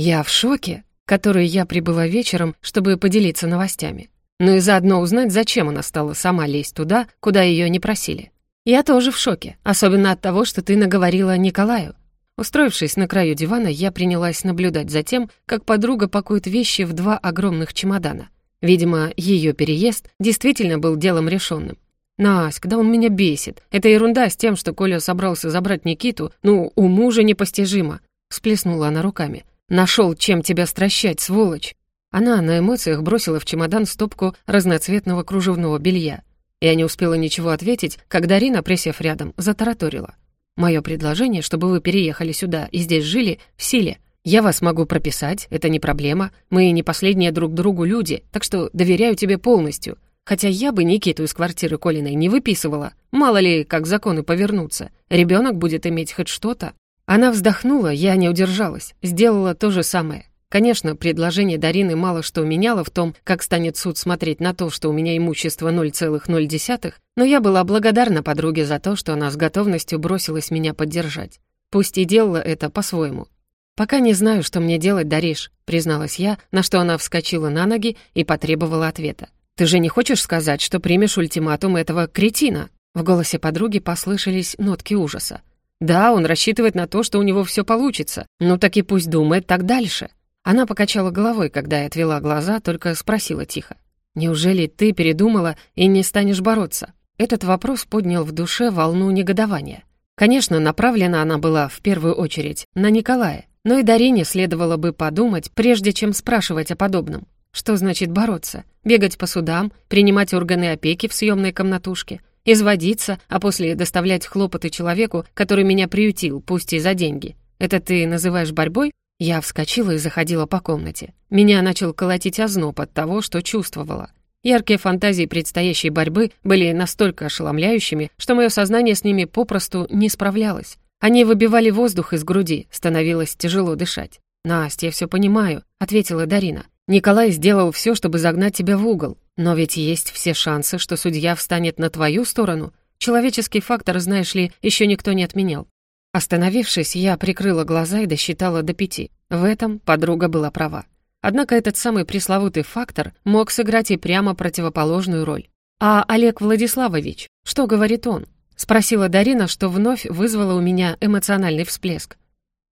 Я в шоке, который я прибыла вечером, чтобы поделиться новостями. Ну и заодно узнать, зачем она стала сама лезть туда, куда ее не просили. Я тоже в шоке, особенно от того, что ты наговорила Николаю. Устроившись на краю дивана, я принялась наблюдать за тем, как подруга пакует вещи в два огромных чемодана. Видимо, ее переезд действительно был делом решенным. «Насть, когда он меня бесит. Это ерунда с тем, что Коля собрался забрать Никиту. Ну, у мужа непостижимо». Всплеснула она руками. «Нашел, чем тебя стращать, сволочь!» Она на эмоциях бросила в чемодан стопку разноцветного кружевного белья. Я не успела ничего ответить, когда Рина, присев рядом, затараторила. «Мое предложение, чтобы вы переехали сюда и здесь жили, в силе. Я вас могу прописать, это не проблема. Мы не последние друг другу люди, так что доверяю тебе полностью. Хотя я бы Никиту из квартиры Колиной не выписывала. Мало ли, как законы повернутся. Ребенок будет иметь хоть что-то. Она вздохнула, я не удержалась. Сделала то же самое. Конечно, предложение Дарины мало что меняло в том, как станет суд смотреть на то, что у меня имущество 0,0, но я была благодарна подруге за то, что она с готовностью бросилась меня поддержать. Пусть и делала это по-своему. «Пока не знаю, что мне делать, Дариш», — призналась я, на что она вскочила на ноги и потребовала ответа. «Ты же не хочешь сказать, что примешь ультиматум этого кретина?» В голосе подруги послышались нотки ужаса. «Да, он рассчитывает на то, что у него все получится. Ну так и пусть думает так дальше». Она покачала головой, когда я отвела глаза, только спросила тихо. «Неужели ты передумала и не станешь бороться?» Этот вопрос поднял в душе волну негодования. Конечно, направлена она была в первую очередь на Николая, но и Дарине следовало бы подумать, прежде чем спрашивать о подобном. Что значит бороться? Бегать по судам, принимать органы опеки в съемной комнатушке, изводиться, а после доставлять хлопоты человеку, который меня приютил, пусть и за деньги. Это ты называешь борьбой? Я вскочила и заходила по комнате. Меня начал колотить озноб от того, что чувствовала. Яркие фантазии предстоящей борьбы были настолько ошеломляющими, что мое сознание с ними попросту не справлялось. Они выбивали воздух из груди, становилось тяжело дышать. «Настя, я все понимаю», — ответила Дарина. Николай сделал все, чтобы загнать тебя в угол. Но ведь есть все шансы, что судья встанет на твою сторону. Человеческий фактор, знаешь ли, еще никто не отменял. Остановившись, я прикрыла глаза и досчитала до пяти. В этом подруга была права. Однако этот самый пресловутый фактор мог сыграть и прямо противоположную роль. «А Олег Владиславович, что говорит он?» — спросила Дарина, что вновь вызвало у меня эмоциональный всплеск.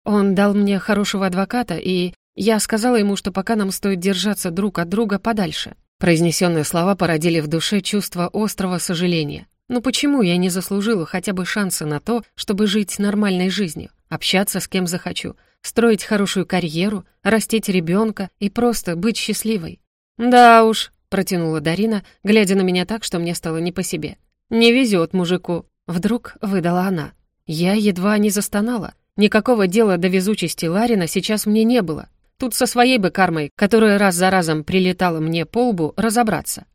«Он дал мне хорошего адвоката и я сказала ему, что пока нам стоит держаться друг от друга подальше. Произнесенные слова породили в душе чувство острого сожаления. Но почему я не заслужила хотя бы шанса на то, чтобы жить нормальной жизнью, общаться с кем захочу, строить хорошую карьеру, растить ребенка и просто быть счастливой? «Да уж», — протянула Дарина, глядя на меня так, что мне стало не по себе. «Не везет мужику», — вдруг выдала она. Я едва не застонала. Никакого дела до везучести Ларина сейчас мне не было. Тут со своей бы кармой, которая раз за разом прилетала мне по лбу, разобраться.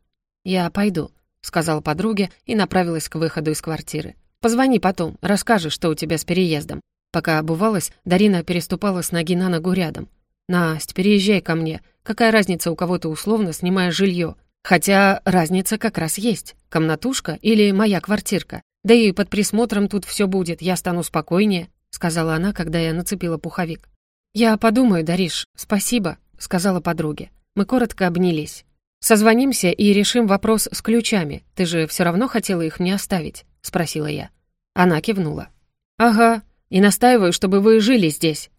«Я пойду», — сказала подруге и направилась к выходу из квартиры. «Позвони потом, расскажешь, что у тебя с переездом». Пока обувалась, Дарина переступала с ноги на ногу рядом. «Насть, переезжай ко мне. Какая разница, у кого-то условно снимая жилье? Хотя разница как раз есть. Комнатушка или моя квартирка. Да и под присмотром тут все будет, я стану спокойнее», — сказала она, когда я нацепила пуховик. «Я подумаю, Дариш, спасибо», — сказала подруге. Мы коротко обнялись. «Созвонимся и решим вопрос с ключами. Ты же все равно хотела их мне оставить?» — спросила я. Она кивнула. «Ага, и настаиваю, чтобы вы жили здесь».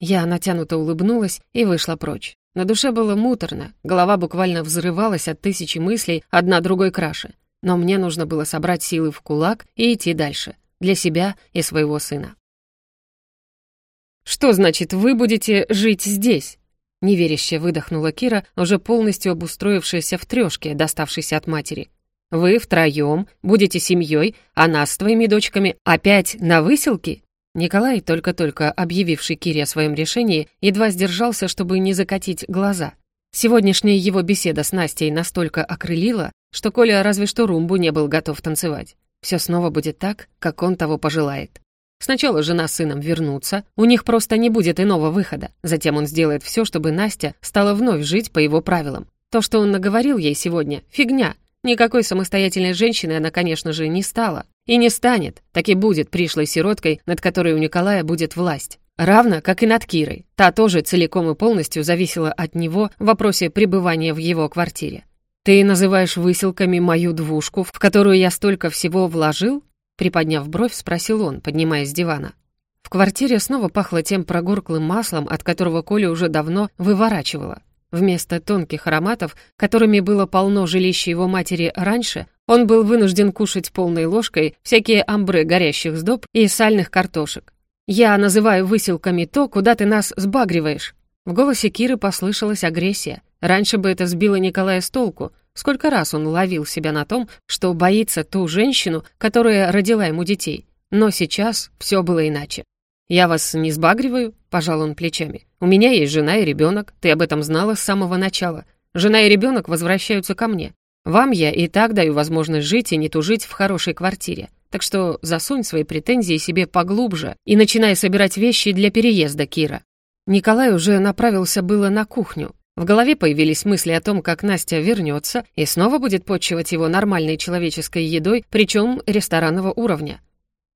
Я натянуто улыбнулась и вышла прочь. На душе было муторно, голова буквально взрывалась от тысячи мыслей, одна другой краше. Но мне нужно было собрать силы в кулак и идти дальше, для себя и своего сына. «Что значит, вы будете жить здесь?» Неверяще выдохнула Кира, уже полностью обустроившаяся в трёшке, доставшейся от матери. «Вы втроём будете семьёй, а нас с твоими дочками опять на выселке?» Николай, только-только объявивший Кире о своем решении, едва сдержался, чтобы не закатить глаза. Сегодняшняя его беседа с Настей настолько окрылила, что Коля разве что румбу не был готов танцевать. Все снова будет так, как он того пожелает. Сначала жена с сыном вернутся, у них просто не будет иного выхода. Затем он сделает все, чтобы Настя стала вновь жить по его правилам. То, что он наговорил ей сегодня, фигня. Никакой самостоятельной женщиной она, конечно же, не стала. И не станет, так и будет пришлой сироткой, над которой у Николая будет власть. Равно, как и над Кирой. Та тоже целиком и полностью зависела от него в вопросе пребывания в его квартире. «Ты называешь выселками мою двушку, в которую я столько всего вложил?» Приподняв бровь, спросил он, поднимаясь с дивана. В квартире снова пахло тем прогорклым маслом, от которого Коля уже давно выворачивала. Вместо тонких ароматов, которыми было полно жилище его матери раньше, он был вынужден кушать полной ложкой всякие амбре горящих сдоб и сальных картошек. «Я называю выселками то, куда ты нас сбагриваешь». В голосе Киры послышалась агрессия. Раньше бы это сбило Николая с толку. Сколько раз он ловил себя на том, что боится ту женщину, которая родила ему детей. Но сейчас все было иначе. «Я вас не сбагриваю?» — пожал он плечами. «У меня есть жена и ребенок. Ты об этом знала с самого начала. Жена и ребенок возвращаются ко мне. Вам я и так даю возможность жить и не тужить в хорошей квартире. Так что засунь свои претензии себе поглубже и начинай собирать вещи для переезда, Кира». Николай уже направился было на кухню. В голове появились мысли о том, как Настя вернется и снова будет почивать его нормальной человеческой едой, причем ресторанного уровня.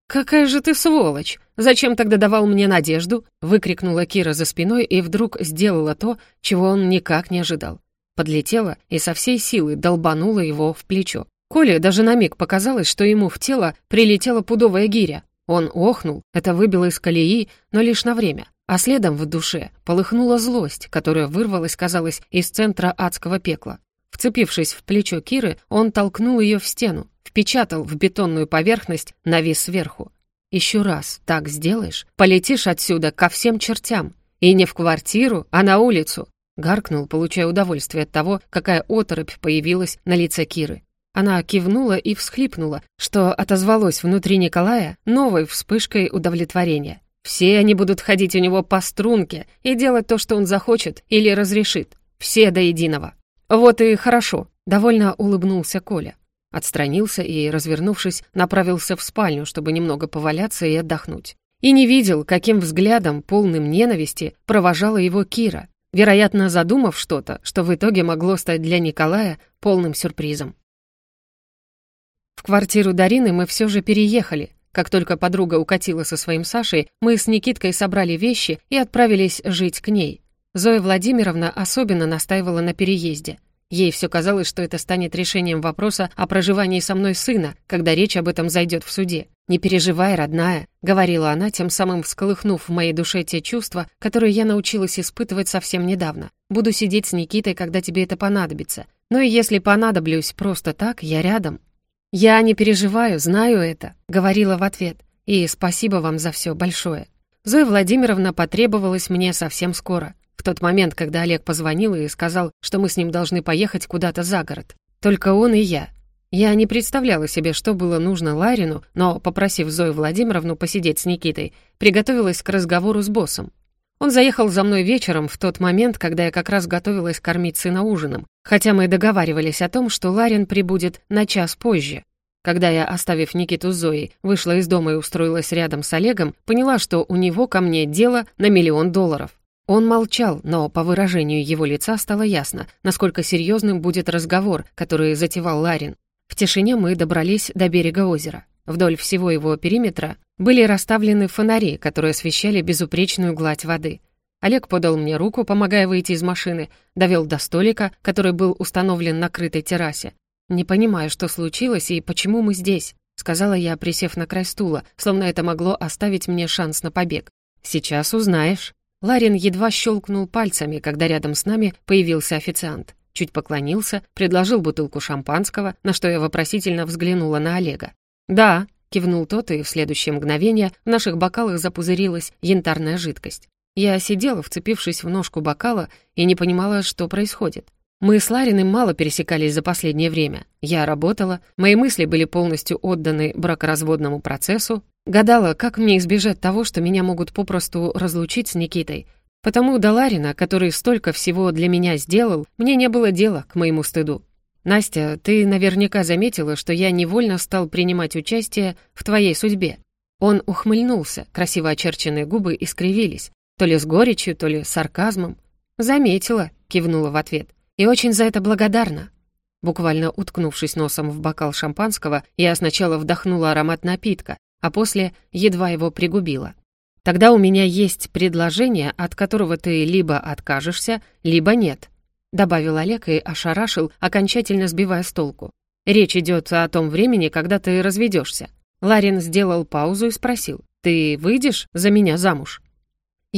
«Какая же ты сволочь! Зачем тогда давал мне надежду?» — выкрикнула Кира за спиной и вдруг сделала то, чего он никак не ожидал. Подлетела и со всей силы долбанула его в плечо. Коле даже на миг показалось, что ему в тело прилетела пудовая гиря. Он охнул, это выбило из колеи, но лишь на время. А следом в душе полыхнула злость, которая вырвалась, казалось, из центра адского пекла. Вцепившись в плечо Киры, он толкнул ее в стену, впечатал в бетонную поверхность, навис сверху. «Еще раз так сделаешь, полетишь отсюда ко всем чертям. И не в квартиру, а на улицу!» Гаркнул, получая удовольствие от того, какая оторопь появилась на лице Киры. Она кивнула и всхлипнула, что отозвалось внутри Николая новой вспышкой удовлетворения. Все они будут ходить у него по струнке и делать то, что он захочет или разрешит. Все до единого. «Вот и хорошо», — довольно улыбнулся Коля. Отстранился и, развернувшись, направился в спальню, чтобы немного поваляться и отдохнуть. И не видел, каким взглядом, полным ненависти, провожала его Кира, вероятно, задумав что-то, что в итоге могло стать для Николая полным сюрпризом. В квартиру Дарины мы все же переехали. Как только подруга укатила со своим Сашей, мы с Никиткой собрали вещи и отправились жить к ней. Зоя Владимировна особенно настаивала на переезде. Ей все казалось, что это станет решением вопроса о проживании со мной сына, когда речь об этом зайдет в суде. «Не переживай, родная», — говорила она, тем самым всколыхнув в моей душе те чувства, которые я научилась испытывать совсем недавно. «Буду сидеть с Никитой, когда тебе это понадобится. Но и если понадоблюсь просто так, я рядом». «Я не переживаю, знаю это», — говорила в ответ. «И спасибо вам за все большое». Зоя Владимировна потребовалась мне совсем скоро в тот момент, когда Олег позвонил и сказал, что мы с ним должны поехать куда-то за город. Только он и я. Я не представляла себе, что было нужно Ларину, но, попросив Зою Владимировну посидеть с Никитой, приготовилась к разговору с боссом. Он заехал за мной вечером в тот момент, когда я как раз готовилась кормить сына ужином, хотя мы договаривались о том, что Ларин прибудет на час позже. Когда я, оставив Никиту Зоей, вышла из дома и устроилась рядом с Олегом, поняла, что у него ко мне дело на миллион долларов. Он молчал, но по выражению его лица стало ясно, насколько серьезным будет разговор, который затевал Ларин. В тишине мы добрались до берега озера. Вдоль всего его периметра были расставлены фонари, которые освещали безупречную гладь воды. Олег подал мне руку, помогая выйти из машины, довел до столика, который был установлен на крытой террасе. «Не понимаю, что случилось и почему мы здесь», — сказала я, присев на край стула, словно это могло оставить мне шанс на побег. «Сейчас узнаешь». Ларин едва щелкнул пальцами, когда рядом с нами появился официант. Чуть поклонился, предложил бутылку шампанского, на что я вопросительно взглянула на Олега. «Да», — кивнул тот, и в следующее мгновение в наших бокалах запузырилась янтарная жидкость. Я сидела, вцепившись в ножку бокала, и не понимала, что происходит. Мы с Лариным мало пересекались за последнее время. Я работала, мои мысли были полностью отданы бракоразводному процессу, Гадала, как мне избежать того, что меня могут попросту разлучить с Никитой. Потому до Ларина, который столько всего для меня сделал, мне не было дела к моему стыду. «Настя, ты наверняка заметила, что я невольно стал принимать участие в твоей судьбе». Он ухмыльнулся, красиво очерченные губы искривились, то ли с горечью, то ли с сарказмом. «Заметила», — кивнула в ответ, — «и очень за это благодарна». Буквально уткнувшись носом в бокал шампанского, я сначала вдохнула аромат напитка, а после едва его пригубила. Тогда у меня есть предложение, от которого ты либо откажешься, либо нет», — добавил Олег и ошарашил, окончательно сбивая с толку. «Речь идет о том времени, когда ты разведешься. Ларин сделал паузу и спросил, «Ты выйдешь за меня замуж?»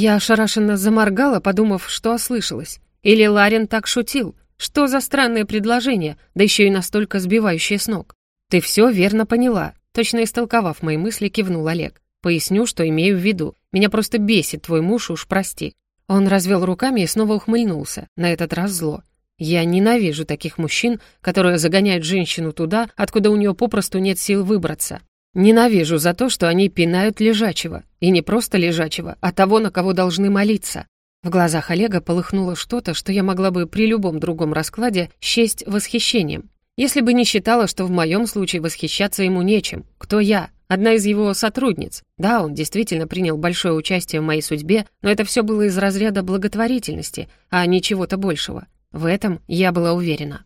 Я ошарашенно заморгала, подумав, что ослышалась. Или Ларин так шутил? Что за странное предложение, да еще и настолько сбивающее с ног? «Ты все верно поняла», — точно истолковав мои мысли, кивнул Олег. «Поясню, что имею в виду. Меня просто бесит твой муж, уж прости». Он развел руками и снова ухмыльнулся, на этот раз зло. «Я ненавижу таких мужчин, которые загоняют женщину туда, откуда у нее попросту нет сил выбраться. Ненавижу за то, что они пинают лежачего. И не просто лежачего, а того, на кого должны молиться». В глазах Олега полыхнуло что-то, что я могла бы при любом другом раскладе счесть восхищением. Если бы не считала, что в моем случае восхищаться ему нечем. Кто я? Одна из его сотрудниц. Да, он действительно принял большое участие в моей судьбе, но это все было из разряда благотворительности, а не чего-то большего. В этом я была уверена.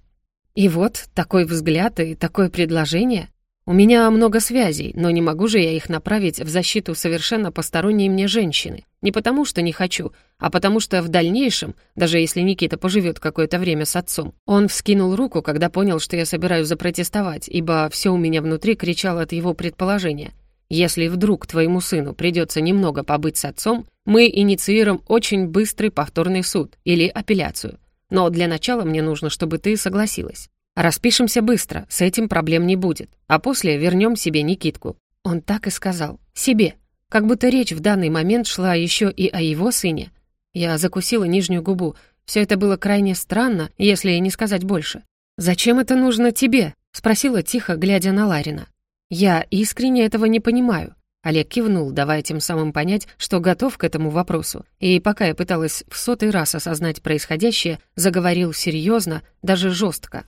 И вот такой взгляд и такое предложение. У меня много связей, но не могу же я их направить в защиту совершенно посторонней мне женщины. Не потому, что не хочу, а потому что в дальнейшем, даже если Никита поживет какое-то время с отцом, он вскинул руку, когда понял, что я собираюсь запротестовать, ибо все у меня внутри кричало от его предположения. Если вдруг твоему сыну придется немного побыть с отцом, мы инициируем очень быстрый повторный суд или апелляцию. Но для начала мне нужно, чтобы ты согласилась. Распишемся быстро, с этим проблем не будет, а после вернем себе Никитку. Он так и сказал. Себе. Как будто речь в данный момент шла еще и о его сыне. Я закусила нижнюю губу. Все это было крайне странно, если не сказать больше. «Зачем это нужно тебе?» — спросила тихо, глядя на Ларина. «Я искренне этого не понимаю». Олег кивнул, давая тем самым понять, что готов к этому вопросу. И пока я пыталась в сотый раз осознать происходящее, заговорил серьезно, даже жестко.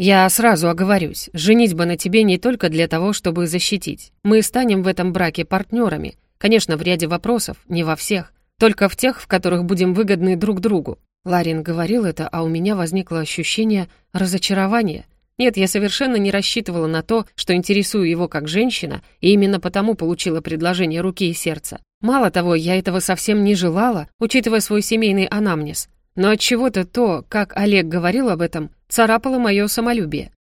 «Я сразу оговорюсь, женитьба на тебе не только для того, чтобы защитить. Мы станем в этом браке партнерами. Конечно, в ряде вопросов, не во всех. Только в тех, в которых будем выгодны друг другу». Ларин говорил это, а у меня возникло ощущение разочарования. Нет, я совершенно не рассчитывала на то, что интересую его как женщина, и именно потому получила предложение руки и сердца. Мало того, я этого совсем не желала, учитывая свой семейный анамнез. Но от чего то то, как Олег говорил об этом, царапало мое самолюбие.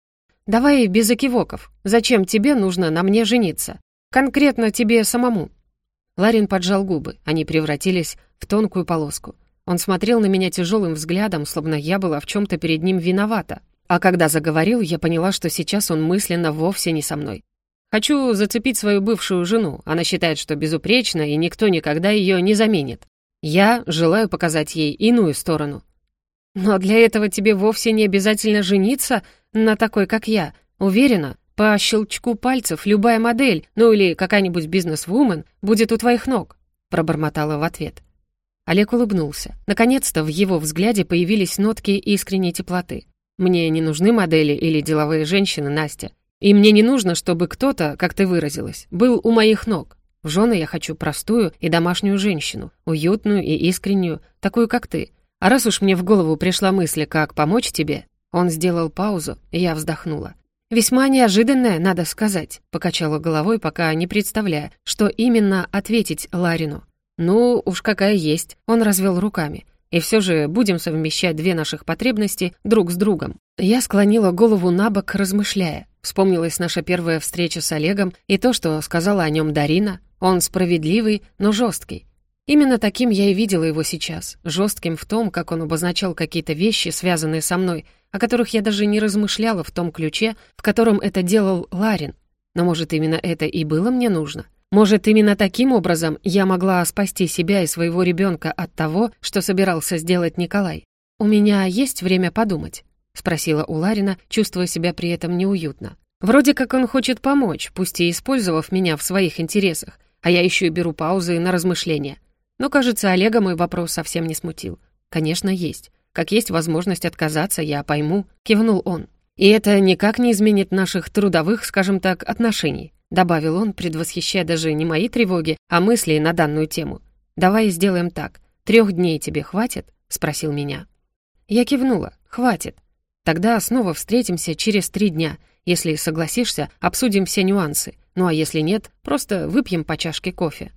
«Давай без окивоков. Зачем тебе нужно на мне жениться? Конкретно тебе самому». Ларин поджал губы, они превратились в тонкую полоску. Он смотрел на меня тяжелым взглядом, словно я была в чем-то перед ним виновата. А когда заговорил, я поняла, что сейчас он мысленно вовсе не со мной. Хочу зацепить свою бывшую жену. Она считает, что безупречна, и никто никогда ее не заменит. Я желаю показать ей иную сторону. Но для этого тебе вовсе не обязательно жениться на такой, как я. Уверена, по щелчку пальцев любая модель, ну или какая-нибудь бизнес-вумен, будет у твоих ног», — пробормотала в ответ. Олег улыбнулся. Наконец-то в его взгляде появились нотки искренней теплоты. «Мне не нужны модели или деловые женщины, Настя. И мне не нужно, чтобы кто-то, как ты выразилась, был у моих ног. В жены я хочу простую и домашнюю женщину, уютную и искреннюю, такую, как ты. А раз уж мне в голову пришла мысль, как помочь тебе...» Он сделал паузу, и я вздохнула. «Весьма неожиданное, надо сказать», — покачала головой, пока не представляя, что именно ответить Ларину. «Ну, уж какая есть», — он развел руками. «И все же будем совмещать две наших потребности друг с другом». Я склонила голову на бок, размышляя. Вспомнилась наша первая встреча с Олегом и то, что сказала о нем Дарина. Он справедливый, но жесткий. Именно таким я и видела его сейчас, жестким в том, как он обозначал какие-то вещи, связанные со мной, о которых я даже не размышляла в том ключе, в котором это делал Ларин. Но, может, именно это и было мне нужно? Может, именно таким образом я могла спасти себя и своего ребенка от того, что собирался сделать Николай? «У меня есть время подумать?» — спросила у Ларина, чувствуя себя при этом неуютно. Вроде как он хочет помочь, пусть и использовав меня в своих интересах, а я еще и беру паузы на размышления. Но, кажется, Олега мой вопрос совсем не смутил. Конечно, есть. Как есть возможность отказаться, я пойму, кивнул он. И это никак не изменит наших трудовых, скажем так, отношений, добавил он, предвосхищая даже не мои тревоги, а мысли на данную тему. Давай сделаем так. Трех дней тебе хватит? спросил меня. Я кивнула. Хватит. Тогда снова встретимся через три дня. Если согласишься, обсудим все нюансы. Ну а если нет, просто выпьем по чашке кофе.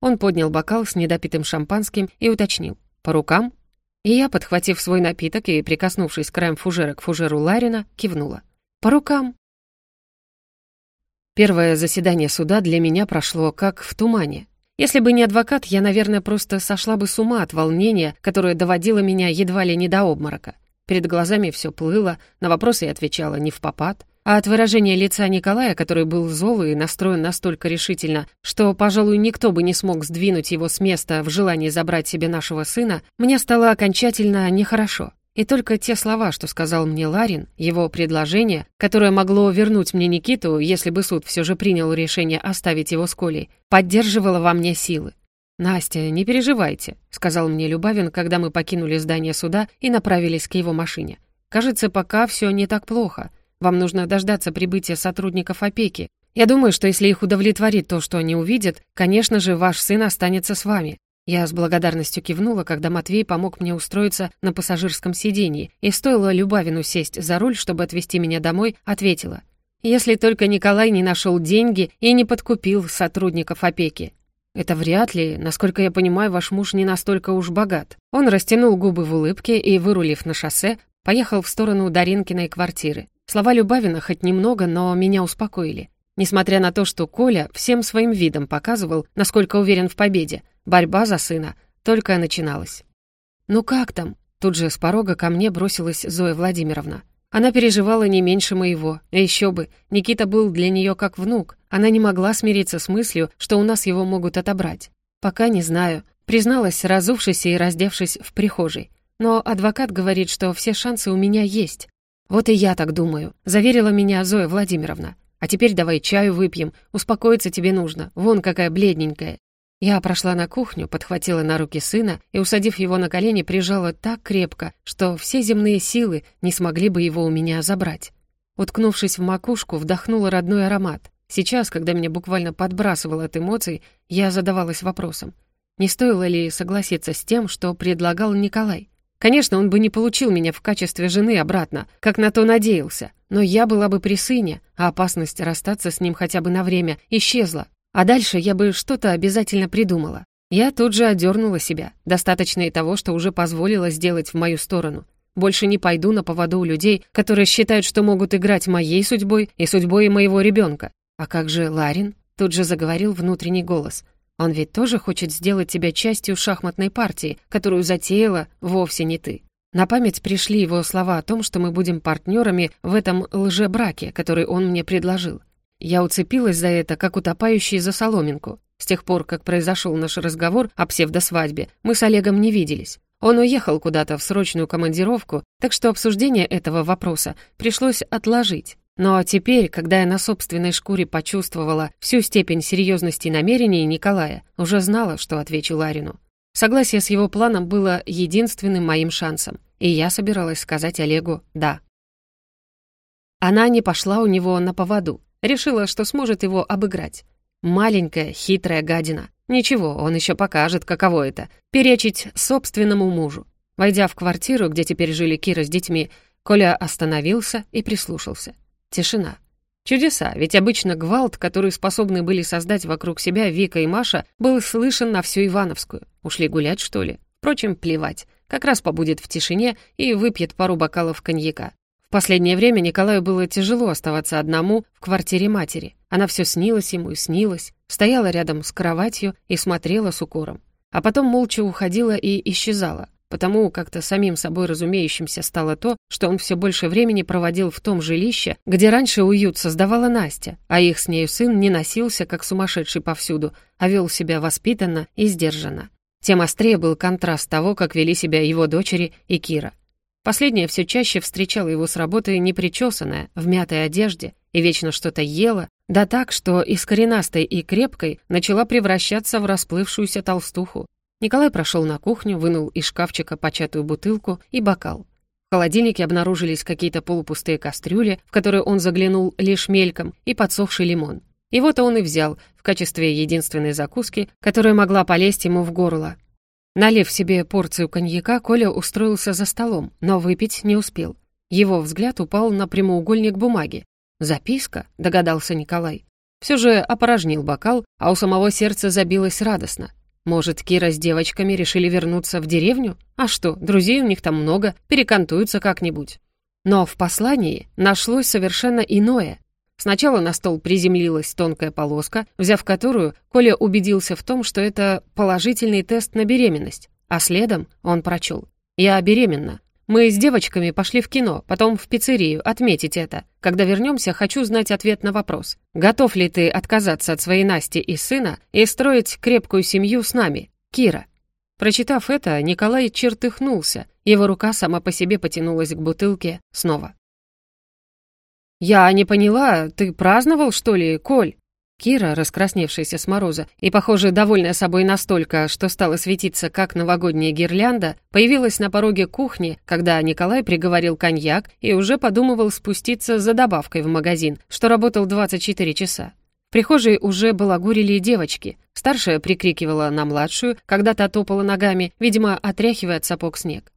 Он поднял бокал с недопитым шампанским и уточнил. «По рукам?» И я, подхватив свой напиток и прикоснувшись краем фужера к фужеру Ларина, кивнула. «По рукам!» Первое заседание суда для меня прошло как в тумане. Если бы не адвокат, я, наверное, просто сошла бы с ума от волнения, которое доводило меня едва ли не до обморока. Перед глазами все плыло, на вопросы я отвечала не в попад. А от выражения лица Николая, который был зол и настроен настолько решительно, что, пожалуй, никто бы не смог сдвинуть его с места в желании забрать себе нашего сына, мне стало окончательно нехорошо. И только те слова, что сказал мне Ларин, его предложение, которое могло вернуть мне Никиту, если бы суд все же принял решение оставить его с Колей, поддерживало во мне силы. «Настя, не переживайте», — сказал мне Любавин, когда мы покинули здание суда и направились к его машине. «Кажется, пока все не так плохо. Вам нужно дождаться прибытия сотрудников опеки. Я думаю, что если их удовлетворит то, что они увидят, конечно же, ваш сын останется с вами. Я с благодарностью кивнула, когда Матвей помог мне устроиться на пассажирском сиденье, и стоило Любавину сесть за руль, чтобы отвезти меня домой, ответила. «Если только Николай не нашел деньги и не подкупил сотрудников опеки». «Это вряд ли. Насколько я понимаю, ваш муж не настолько уж богат». Он растянул губы в улыбке и, вырулив на шоссе, поехал в сторону Даринкиной квартиры. Слова Любавина хоть немного, но меня успокоили. Несмотря на то, что Коля всем своим видом показывал, насколько уверен в победе, борьба за сына только начиналась. «Ну как там?» Тут же с порога ко мне бросилась Зоя Владимировна. Она переживала не меньше моего. А еще бы, Никита был для нее как внук. Она не могла смириться с мыслью, что у нас его могут отобрать. «Пока не знаю», призналась, разувшись и раздевшись в прихожей. «Но адвокат говорит, что все шансы у меня есть». «Вот и я так думаю», — заверила меня Зоя Владимировна. А теперь давай чаю выпьем, успокоиться тебе нужно, вон какая бледненькая». Я прошла на кухню, подхватила на руки сына и, усадив его на колени, прижала так крепко, что все земные силы не смогли бы его у меня забрать. Уткнувшись в макушку, вдохнула родной аромат. Сейчас, когда меня буквально подбрасывало от эмоций, я задавалась вопросом, не стоило ли согласиться с тем, что предлагал Николай. Конечно, он бы не получил меня в качестве жены обратно, как на то надеялся, но я была бы при сыне, а опасность расстаться с ним хотя бы на время исчезла. А дальше я бы что-то обязательно придумала. Я тут же одернула себя. Достаточно и того, что уже позволила сделать в мою сторону. Больше не пойду на поводу у людей, которые считают, что могут играть моей судьбой и судьбой моего ребенка. А как же Ларин? Тут же заговорил внутренний голос. Он ведь тоже хочет сделать тебя частью шахматной партии, которую затеяла вовсе не ты. На память пришли его слова о том, что мы будем партнерами в этом лжебраке, который он мне предложил. Я уцепилась за это, как утопающий за соломинку. С тех пор, как произошел наш разговор о псевдосвадьбе, мы с Олегом не виделись. Он уехал куда-то в срочную командировку, так что обсуждение этого вопроса пришлось отложить. Но теперь, когда я на собственной шкуре почувствовала всю степень серьезности намерений Николая, уже знала, что отвечу Ларину. Согласие с его планом было единственным моим шансом, и я собиралась сказать Олегу «да». Она не пошла у него на поводу, решила, что сможет его обыграть. Маленькая, хитрая гадина. Ничего, он еще покажет, каково это — перечить собственному мужу. Войдя в квартиру, где теперь жили Кира с детьми, Коля остановился и прислушался. Тишина. Чудеса, ведь обычно гвалт, который способны были создать вокруг себя Вика и Маша, был слышен на всю Ивановскую. Ушли гулять, что ли? Впрочем, плевать. Как раз побудет в тишине и выпьет пару бокалов коньяка. В последнее время Николаю было тяжело оставаться одному в квартире матери. Она все снилась ему и снилась, стояла рядом с кроватью и смотрела с укором. А потом молча уходила и исчезала. Потому как-то самим собой разумеющимся стало то, что он все больше времени проводил в том жилище, где раньше уют создавала Настя, а их с нею сын не носился, как сумасшедший повсюду, а вел себя воспитанно и сдержанно. Тем острее был контраст того, как вели себя его дочери и Кира. Последняя все чаще встречала его с работы непричесанная, в мятой одежде, и вечно что-то ела, да так, что из коренастой и крепкой начала превращаться в расплывшуюся толстуху, Николай прошел на кухню, вынул из шкафчика початую бутылку и бокал. В холодильнике обнаружились какие-то полупустые кастрюли, в которые он заглянул лишь мельком, и подсохший лимон. И вот он и взял в качестве единственной закуски, которая могла полезть ему в горло. Налив себе порцию коньяка, Коля устроился за столом, но выпить не успел. Его взгляд упал на прямоугольник бумаги. «Записка?» — догадался Николай. Все же опорожнил бокал, а у самого сердца забилось радостно. Может, Кира с девочками решили вернуться в деревню? А что, друзей у них там много, перекантуются как-нибудь. Но в послании нашлось совершенно иное. Сначала на стол приземлилась тонкая полоска, взяв которую, Коля убедился в том, что это положительный тест на беременность, а следом он прочел. «Я беременна. Мы с девочками пошли в кино, потом в пиццерию, отметить это. Когда вернемся, хочу знать ответ на вопрос. Готов ли ты отказаться от своей Насти и сына и строить крепкую семью с нами? Кира». Прочитав это, Николай чертыхнулся. Его рука сама по себе потянулась к бутылке снова. «Я не поняла, ты праздновал, что ли, Коль?» Кира, раскрасневшаяся с мороза и, похоже, довольная собой настолько, что стала светиться, как новогодняя гирлянда, появилась на пороге кухни, когда Николай приговорил коньяк и уже подумывал спуститься за добавкой в магазин, что работал 24 часа. В прихожей уже балагурили девочки. Старшая прикрикивала на младшую, когда та топала ногами, видимо, отряхивая от сапог снег.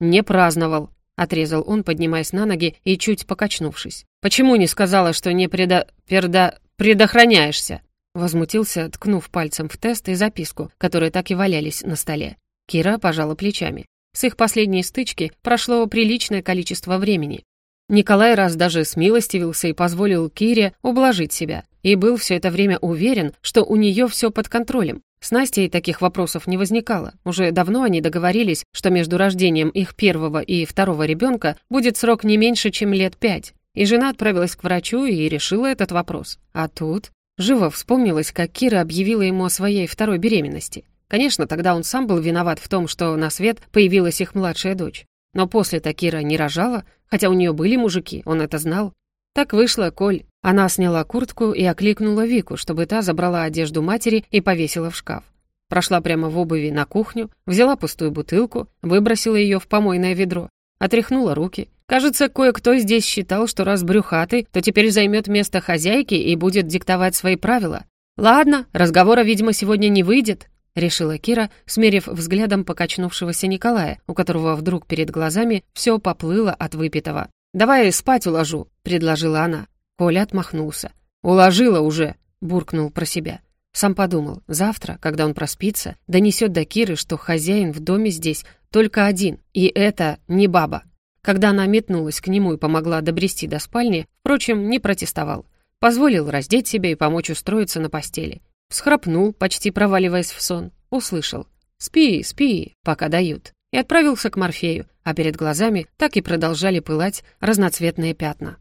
«Не праздновал», — отрезал он, поднимаясь на ноги и чуть покачнувшись. «Почему не сказала, что не преда... перда предохраняешься?» Возмутился, ткнув пальцем в тест и записку, которые так и валялись на столе. Кира пожала плечами. С их последней стычки прошло приличное количество времени. Николай раз даже смилостивился и позволил Кире ублажить себя, и был все это время уверен, что у нее все под контролем. С Настей таких вопросов не возникало. Уже давно они договорились, что между рождением их первого и второго ребенка будет срок не меньше, чем лет пять. И жена отправилась к врачу и решила этот вопрос. А тут... Живо вспомнилось, как Кира объявила ему о своей второй беременности. Конечно, тогда он сам был виноват в том, что на свет появилась их младшая дочь. Но после-то Кира не рожала, хотя у нее были мужики, он это знал. Так вышло, Коль. Она сняла куртку и окликнула Вику, чтобы та забрала одежду матери и повесила в шкаф. Прошла прямо в обуви на кухню, взяла пустую бутылку, выбросила ее в помойное ведро, отряхнула руки, Кажется, кое-кто здесь считал, что раз брюхатый, то теперь займет место хозяйки и будет диктовать свои правила. «Ладно, разговора, видимо, сегодня не выйдет», — решила Кира, смерив взглядом покачнувшегося Николая, у которого вдруг перед глазами все поплыло от выпитого. «Давай спать уложу», — предложила она. Коля отмахнулся. «Уложила уже», — буркнул про себя. Сам подумал, завтра, когда он проспится, донесет до Киры, что хозяин в доме здесь только один, и это не баба. Когда она метнулась к нему и помогла добрести до спальни, впрочем, не протестовал. Позволил раздеть себя и помочь устроиться на постели. Всхрапнул, почти проваливаясь в сон. Услышал. «Спи, спи, пока дают». И отправился к Морфею, а перед глазами так и продолжали пылать разноцветные пятна.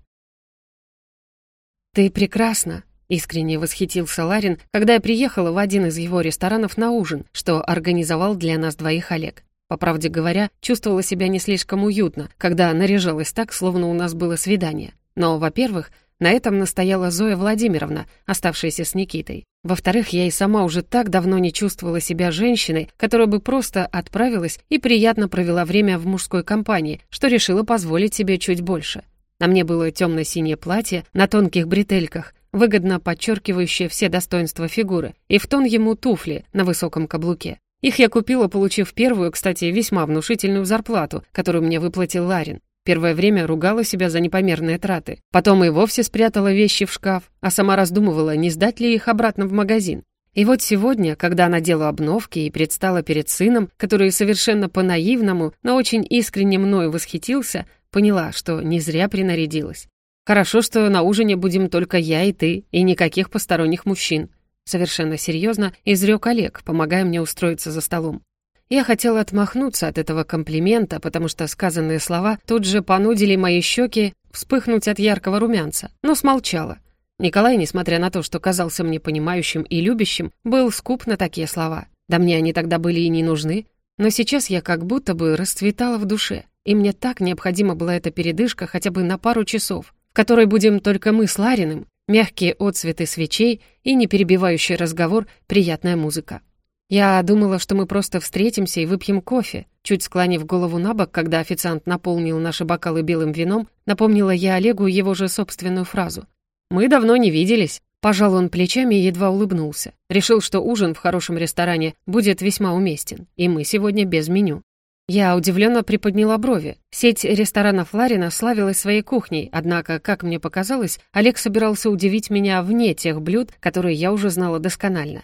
«Ты прекрасна!» — искренне восхитился Ларин, когда я приехала в один из его ресторанов на ужин, что организовал для нас двоих Олег. По правде говоря, чувствовала себя не слишком уютно, когда наряжалась так, словно у нас было свидание. Но, во-первых, на этом настояла Зоя Владимировна, оставшаяся с Никитой. Во-вторых, я и сама уже так давно не чувствовала себя женщиной, которая бы просто отправилась и приятно провела время в мужской компании, что решила позволить себе чуть больше. На мне было темно-синее платье на тонких бретельках, выгодно подчеркивающее все достоинства фигуры, и в тон ему туфли на высоком каблуке. Их я купила, получив первую, кстати, весьма внушительную зарплату, которую мне выплатил Ларин. Первое время ругала себя за непомерные траты. Потом и вовсе спрятала вещи в шкаф, а сама раздумывала, не сдать ли их обратно в магазин. И вот сегодня, когда надела обновки и предстала перед сыном, который совершенно по-наивному, но очень искренне мною восхитился, поняла, что не зря принарядилась. Хорошо, что на ужине будем только я и ты, и никаких посторонних мужчин. Совершенно серьезно изрек Олег, помогая мне устроиться за столом. Я хотела отмахнуться от этого комплимента, потому что сказанные слова тут же понудили мои щеки вспыхнуть от яркого румянца, но смолчала. Николай, несмотря на то, что казался мне понимающим и любящим, был скуп на такие слова. Да мне они тогда были и не нужны. Но сейчас я как будто бы расцветала в душе, и мне так необходима была эта передышка хотя бы на пару часов, в которой будем только мы с Лариным, мягкие отцветы свечей и неперебивающий разговор приятная музыка. Я думала, что мы просто встретимся и выпьем кофе. Чуть склонив голову на бок, когда официант наполнил наши бокалы белым вином, напомнила я Олегу его же собственную фразу. «Мы давно не виделись». Пожал он плечами и едва улыбнулся. Решил, что ужин в хорошем ресторане будет весьма уместен, и мы сегодня без меню. Я удивленно приподняла брови. Сеть ресторанов Ларина славилась своей кухней, однако, как мне показалось, Олег собирался удивить меня вне тех блюд, которые я уже знала досконально.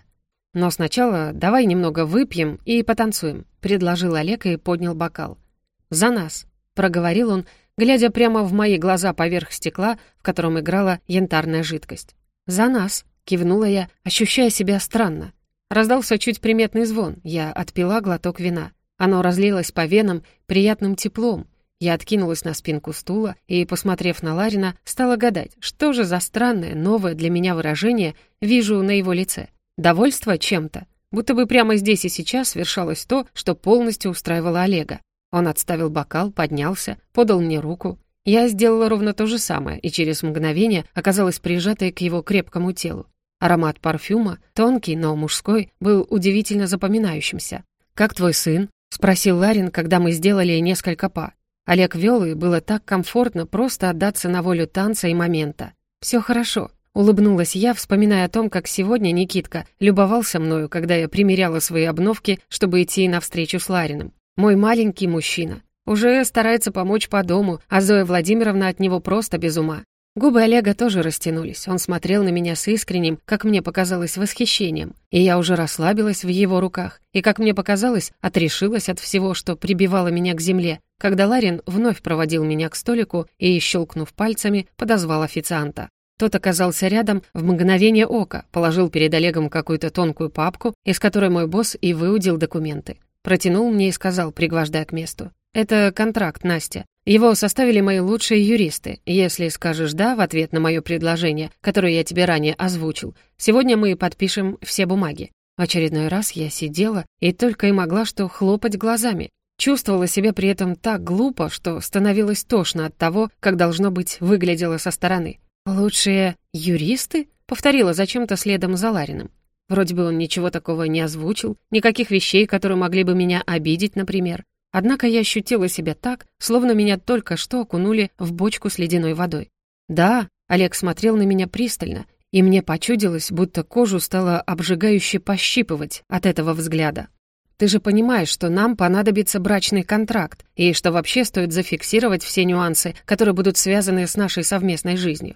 «Но сначала давай немного выпьем и потанцуем», — предложил Олег и поднял бокал. «За нас», — проговорил он, глядя прямо в мои глаза поверх стекла, в котором играла янтарная жидкость. «За нас», — кивнула я, ощущая себя странно. Раздался чуть приметный звон, я отпила глоток вина. Оно разлилось по венам приятным теплом. Я откинулась на спинку стула и, посмотрев на Ларина, стала гадать, что же за странное, новое для меня выражение вижу на его лице. Довольство чем-то. Будто бы прямо здесь и сейчас совершалось то, что полностью устраивало Олега. Он отставил бокал, поднялся, подал мне руку. Я сделала ровно то же самое, и через мгновение оказалась прижатой к его крепкому телу. Аромат парфюма, тонкий, но мужской, был удивительно запоминающимся. «Как твой сын?» — спросил Ларин, когда мы сделали несколько па. Олег вел, и было так комфортно просто отдаться на волю танца и момента. «Все хорошо», — улыбнулась я, вспоминая о том, как сегодня Никитка любовался мною, когда я примеряла свои обновки, чтобы идти навстречу с Лариным. Мой маленький мужчина. Уже старается помочь по дому, а Зоя Владимировна от него просто без ума. Губы Олега тоже растянулись. Он смотрел на меня с искренним, как мне показалось, восхищением. И я уже расслабилась в его руках. И, как мне показалось, отрешилась от всего, что прибивало меня к земле, когда Ларин вновь проводил меня к столику и, щелкнув пальцами, подозвал официанта. Тот оказался рядом в мгновение ока, положил перед Олегом какую-то тонкую папку, из которой мой босс и выудил документы. Протянул мне и сказал, пригвождая к месту. «Это контракт, Настя. Его составили мои лучшие юристы. Если скажешь «да» в ответ на мое предложение, которое я тебе ранее озвучил, сегодня мы подпишем все бумаги. В очередной раз я сидела и только и могла что хлопать глазами. Чувствовала себя при этом так глупо, что становилось тошно от того, как должно быть выглядело со стороны. «Лучшие юристы?» — повторила зачем-то следом за Лариным. Вроде бы он ничего такого не озвучил, никаких вещей, которые могли бы меня обидеть, например. Однако я ощутила себя так, словно меня только что окунули в бочку с ледяной водой. Да, Олег смотрел на меня пристально, и мне почудилось, будто кожу стало обжигающе пощипывать от этого взгляда. Ты же понимаешь, что нам понадобится брачный контракт, и что вообще стоит зафиксировать все нюансы, которые будут связаны с нашей совместной жизнью.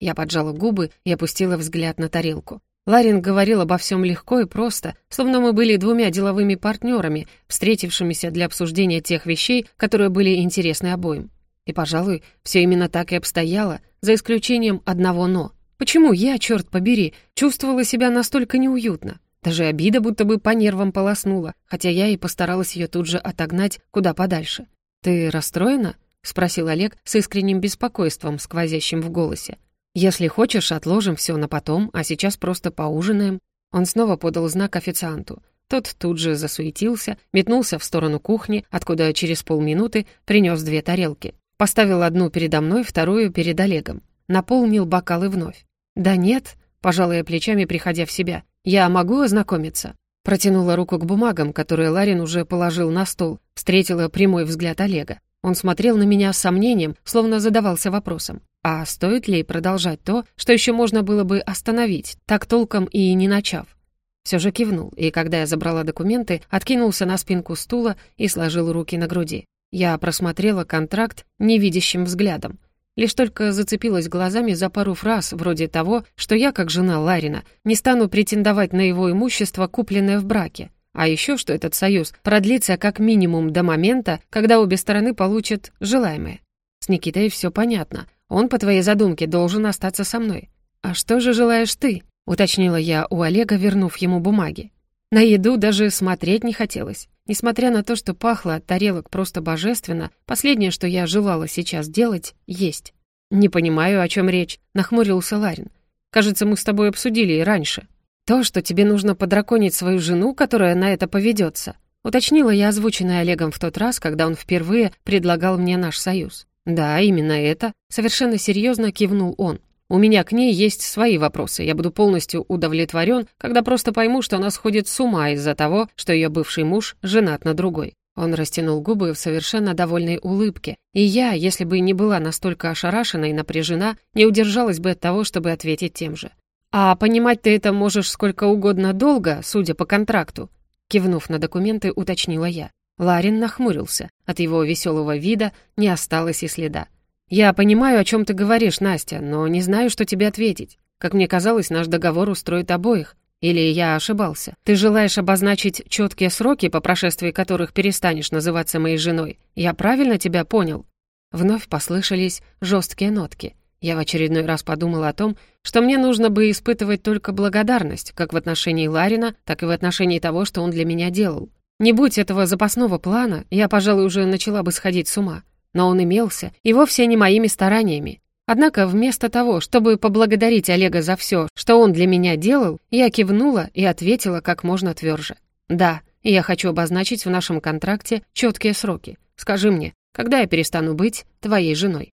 Я поджала губы и опустила взгляд на тарелку. Ларин говорил обо всем легко и просто, словно мы были двумя деловыми партнерами, встретившимися для обсуждения тех вещей, которые были интересны обоим. И, пожалуй, все именно так и обстояло, за исключением одного «но». Почему я, черт побери, чувствовала себя настолько неуютно? Даже обида будто бы по нервам полоснула, хотя я и постаралась ее тут же отогнать куда подальше. «Ты расстроена?» — спросил Олег с искренним беспокойством, сквозящим в голосе. «Если хочешь, отложим все на потом, а сейчас просто поужинаем». Он снова подал знак официанту. Тот тут же засуетился, метнулся в сторону кухни, откуда через полминуты принес две тарелки. Поставил одну передо мной, вторую перед Олегом. Наполнил бокалы вновь. «Да нет», — пожала я плечами, приходя в себя. «Я могу ознакомиться?» Протянула руку к бумагам, которые Ларин уже положил на стол, встретила прямой взгляд Олега. Он смотрел на меня с сомнением, словно задавался вопросом. А стоит ли продолжать то, что еще можно было бы остановить, так толком и не начав? Все же кивнул, и когда я забрала документы, откинулся на спинку стула и сложил руки на груди. Я просмотрела контракт невидящим взглядом. Лишь только зацепилась глазами за пару фраз, вроде того, что я, как жена Ларина, не стану претендовать на его имущество, купленное в браке. А еще, что этот союз продлится как минимум до момента, когда обе стороны получат желаемое. С Никитой все понятно. Он, по твоей задумке, должен остаться со мной. А что же желаешь ты?» — уточнила я у Олега, вернув ему бумаги. На еду даже смотреть не хотелось. Несмотря на то, что пахло от тарелок просто божественно, последнее, что я желала сейчас делать — есть. «Не понимаю, о чем речь», — нахмурился Ларин. «Кажется, мы с тобой обсудили и раньше. То, что тебе нужно подраконить свою жену, которая на это поведется», — уточнила я озвученное Олегом в тот раз, когда он впервые предлагал мне наш союз. «Да, именно это», — совершенно серьезно кивнул он. «У меня к ней есть свои вопросы. Я буду полностью удовлетворен, когда просто пойму, что она сходит с ума из-за того, что ее бывший муж женат на другой». Он растянул губы в совершенно довольной улыбке, и я, если бы не была настолько ошарашена и напряжена, не удержалась бы от того, чтобы ответить тем же. «А понимать ты это можешь сколько угодно долго, судя по контракту», кивнув на документы, уточнила я. Ларин нахмурился. От его веселого вида не осталось и следа. «Я понимаю, о чем ты говоришь, Настя, но не знаю, что тебе ответить. Как мне казалось, наш договор устроит обоих. Или я ошибался? Ты желаешь обозначить четкие сроки, по прошествии которых перестанешь называться моей женой? Я правильно тебя понял?» Вновь послышались жесткие нотки. Я в очередной раз подумала о том, что мне нужно бы испытывать только благодарность, как в отношении Ларина, так и в отношении того, что он для меня делал. Не будь этого запасного плана, я, пожалуй, уже начала бы сходить с ума. Но он имелся, и вовсе не моими стараниями. Однако вместо того, чтобы поблагодарить Олега за все, что он для меня делал, я кивнула и ответила как можно тверже. «Да, я хочу обозначить в нашем контракте четкие сроки. Скажи мне, когда я перестану быть твоей женой?»